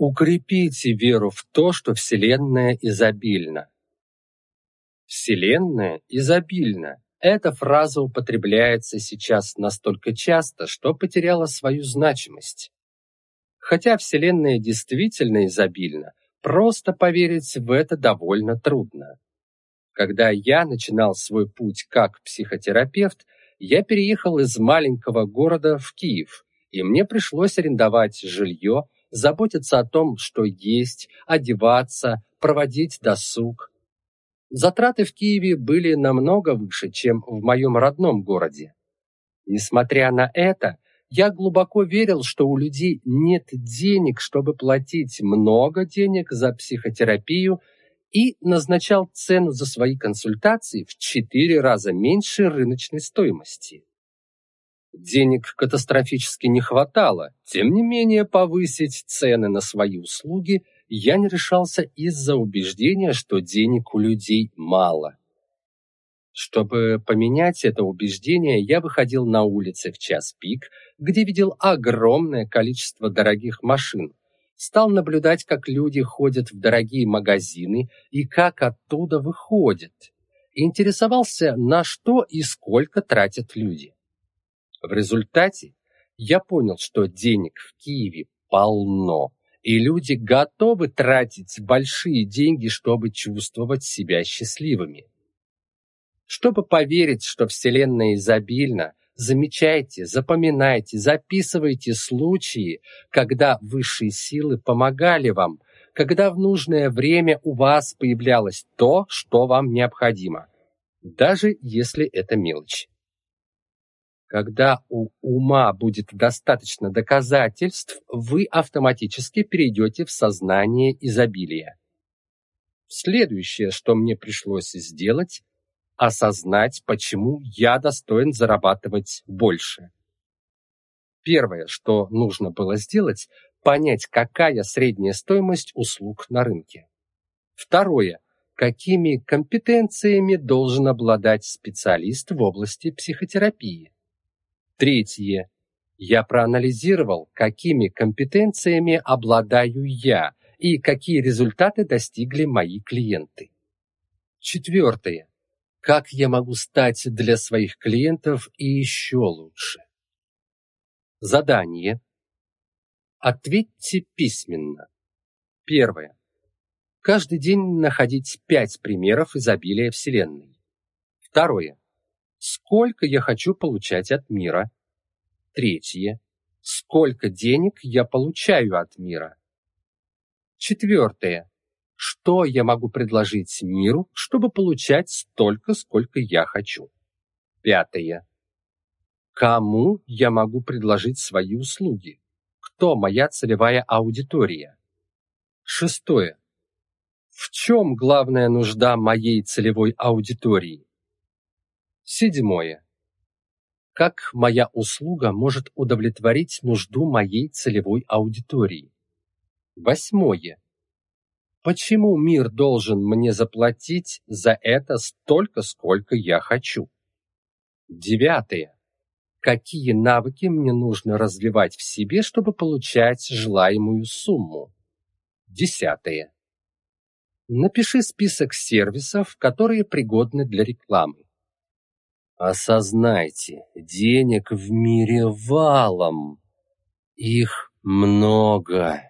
Укрепите веру в то, что Вселенная изобильна. Вселенная изобильна. Эта фраза употребляется сейчас настолько часто, что потеряла свою значимость. Хотя Вселенная действительно изобильна, просто поверить в это довольно трудно. Когда я начинал свой путь как психотерапевт, я переехал из маленького города в Киев, и мне пришлось арендовать жилье, заботиться о том, что есть, одеваться, проводить досуг. Затраты в Киеве были намного выше, чем в моем родном городе. Несмотря на это, я глубоко верил, что у людей нет денег, чтобы платить много денег за психотерапию и назначал цену за свои консультации в четыре раза меньше рыночной стоимости. Денег катастрофически не хватало, тем не менее повысить цены на свои услуги я не решался из-за убеждения, что денег у людей мало. Чтобы поменять это убеждение, я выходил на улицы в час пик, где видел огромное количество дорогих машин, стал наблюдать, как люди ходят в дорогие магазины и как оттуда выходят. Интересовался, на что и сколько тратят люди. В результате я понял, что денег в Киеве полно, и люди готовы тратить большие деньги, чтобы чувствовать себя счастливыми. Чтобы поверить, что Вселенная изобильна, замечайте, запоминайте, записывайте случаи, когда высшие силы помогали вам, когда в нужное время у вас появлялось то, что вам необходимо, даже если это мелочь. Когда у ума будет достаточно доказательств, вы автоматически перейдете в сознание изобилия. Следующее, что мне пришлось сделать, осознать, почему я достоин зарабатывать больше. Первое, что нужно было сделать, понять, какая средняя стоимость услуг на рынке. Второе, какими компетенциями должен обладать специалист в области психотерапии. Третье. Я проанализировал, какими компетенциями обладаю я и какие результаты достигли мои клиенты. Четвертое. Как я могу стать для своих клиентов и еще лучше? Задание. Ответьте письменно. Первое. Каждый день находить пять примеров изобилия Вселенной. Второе. Сколько я хочу получать от мира? Третье. Сколько денег я получаю от мира? Четвертое. Что я могу предложить миру, чтобы получать столько, сколько я хочу? Пятое. Кому я могу предложить свои услуги? Кто моя целевая аудитория? Шестое. В чем главная нужда моей целевой аудитории? Седьмое. Как моя услуга может удовлетворить нужду моей целевой аудитории? Восьмое. Почему мир должен мне заплатить за это столько, сколько я хочу? Девятое. Какие навыки мне нужно развивать в себе, чтобы получать желаемую сумму? Десятое. Напиши список сервисов, которые пригодны для рекламы. Осознайте, денег в мире валом. Их много.